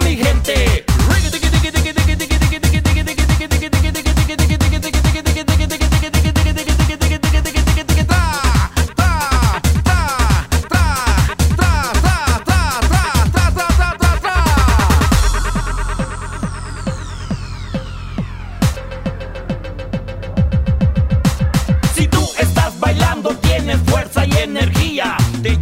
Mi gente. Si tú estás bailando, tienes fuerza y energía. Te